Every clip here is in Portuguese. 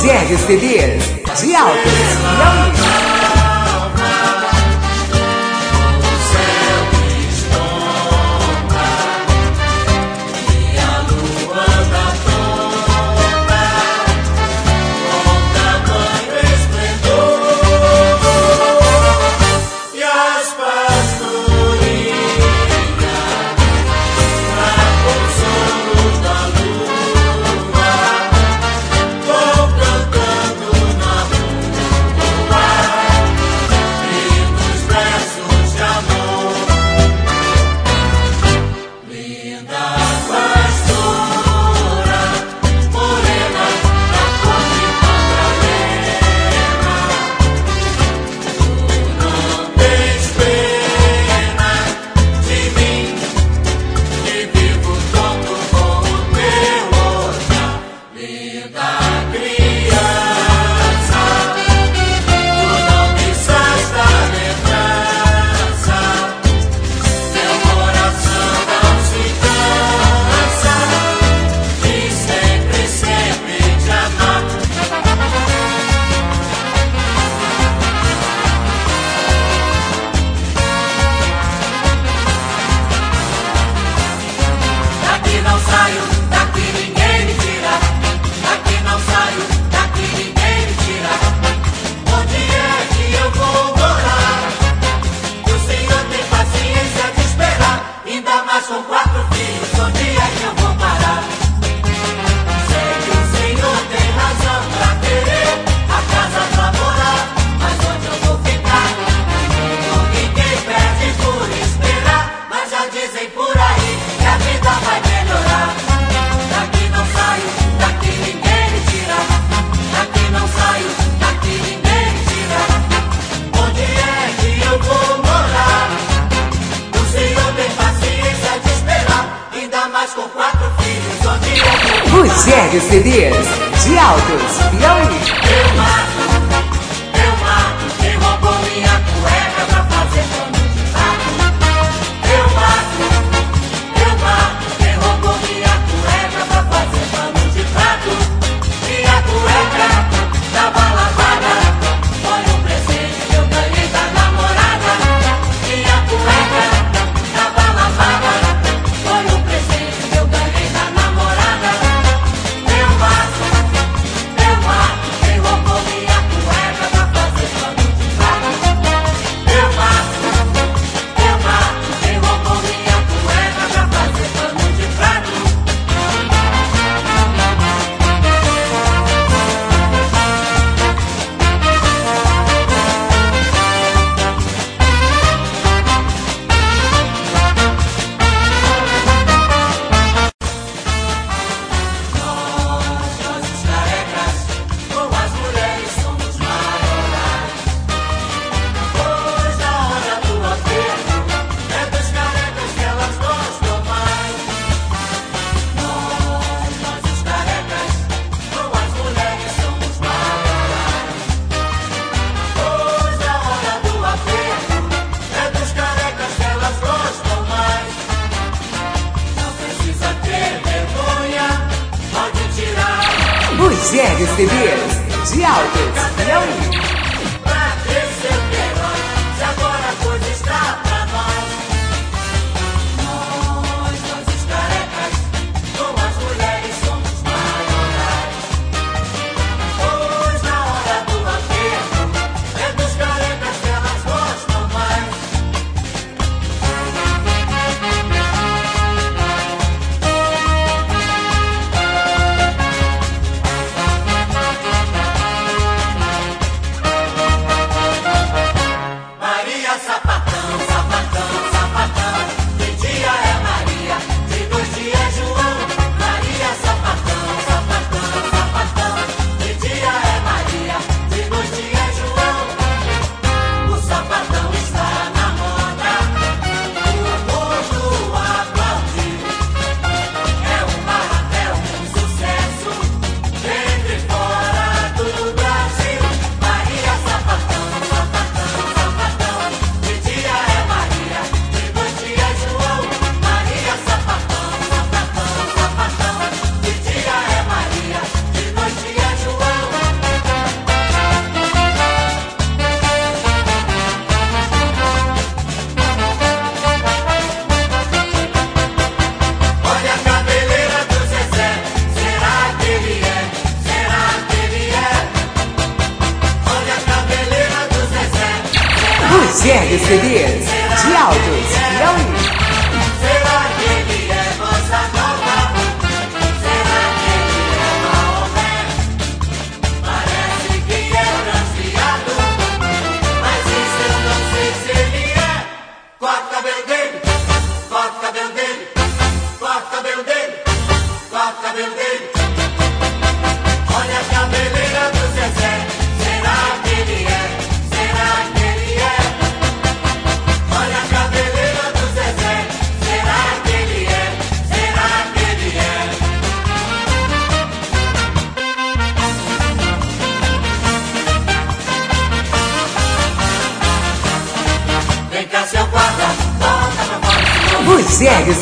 Gênios CDs de Altos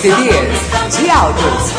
CDs de áudios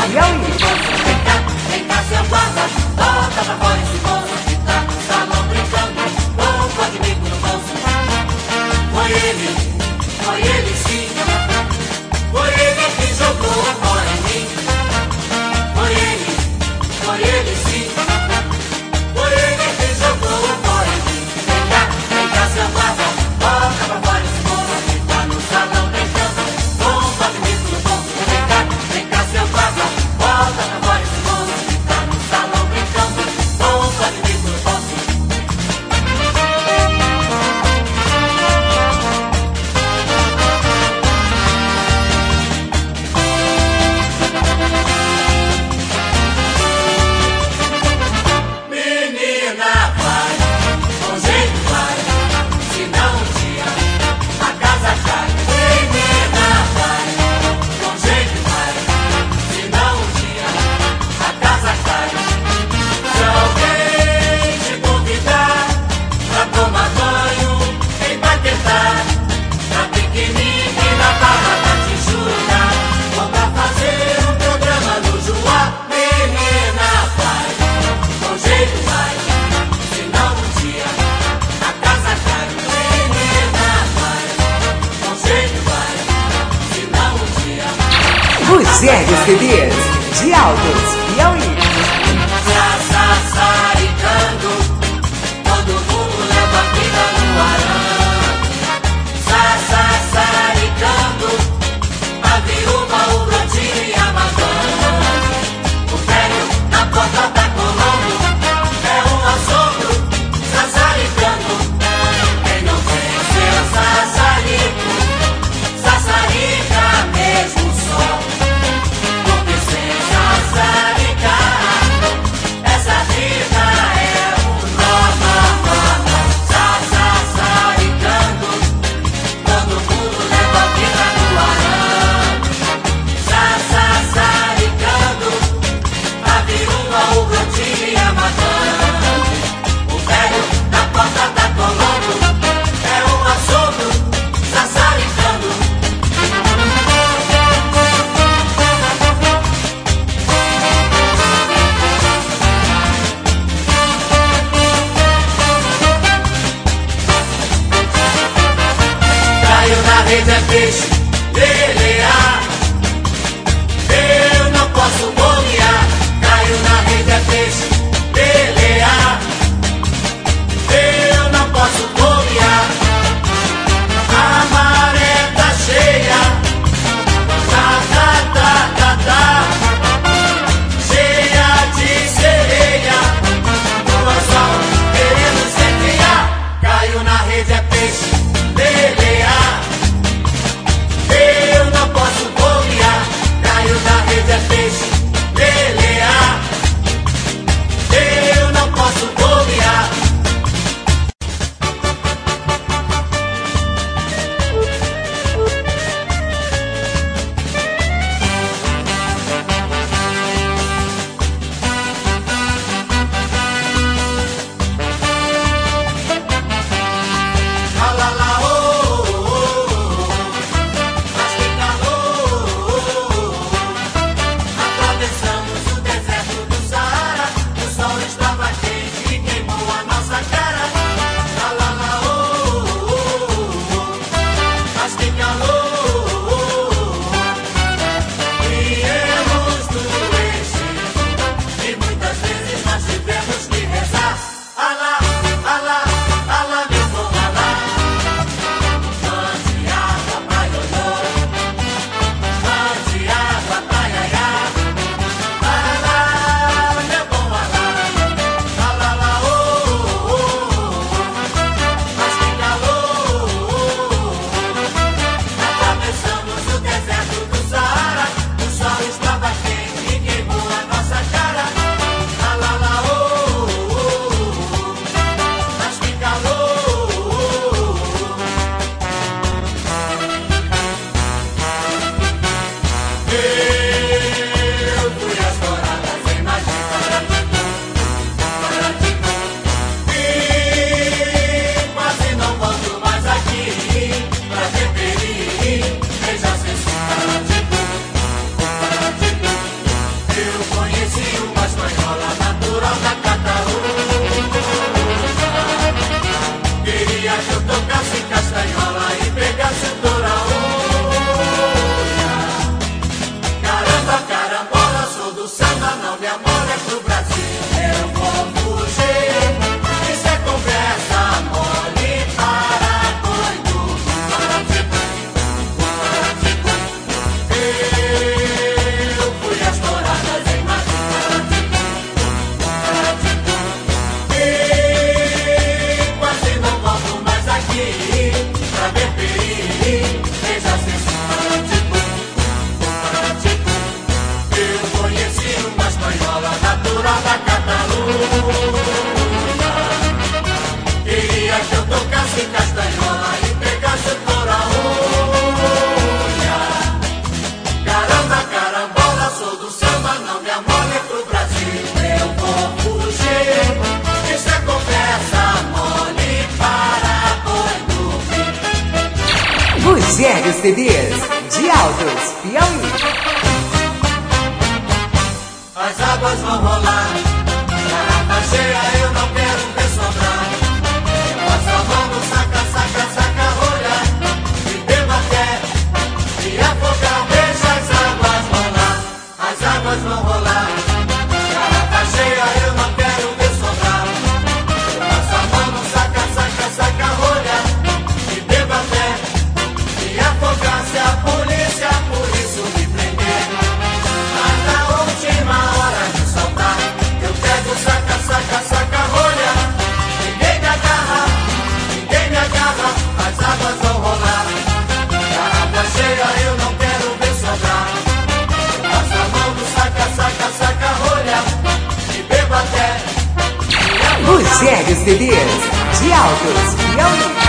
Rogério CDs de Altos, Piauí. Você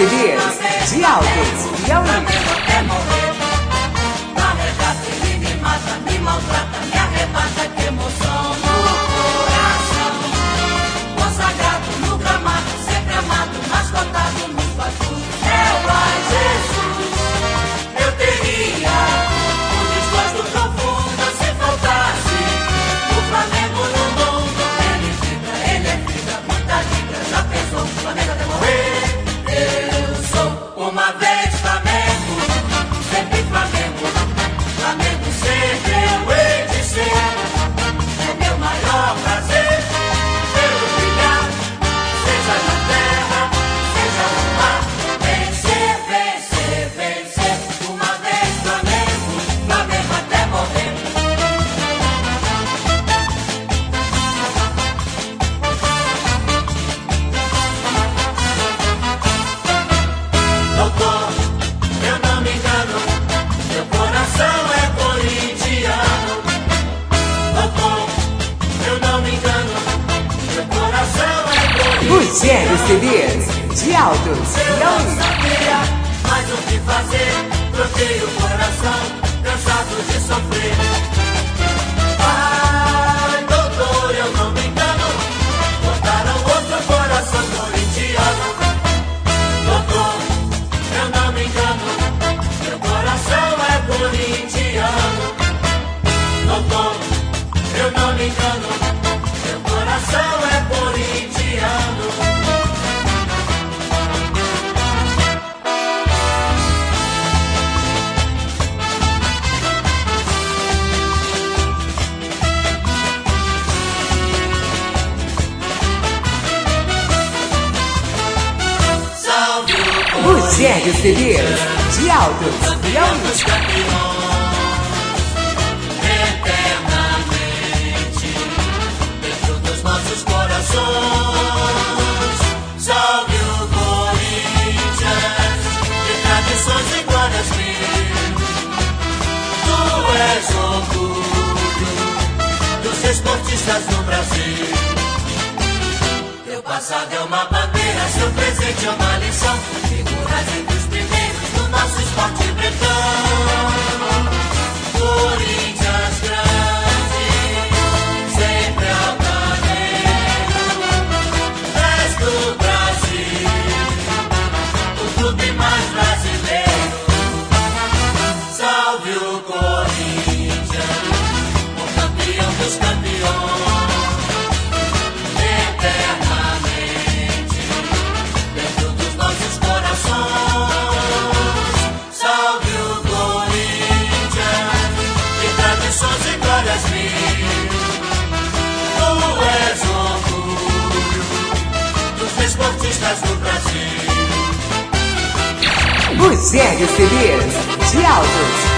Experience de Alto Piauí. Salve o Corinthians, o campeão dos campeões, eternamente dentro dos nossos corações. Salve o Corinthians, que tradições e glórias mil. Tu és o orgulho dos esportistas do Brasil. Rogério Feliz, de Altos.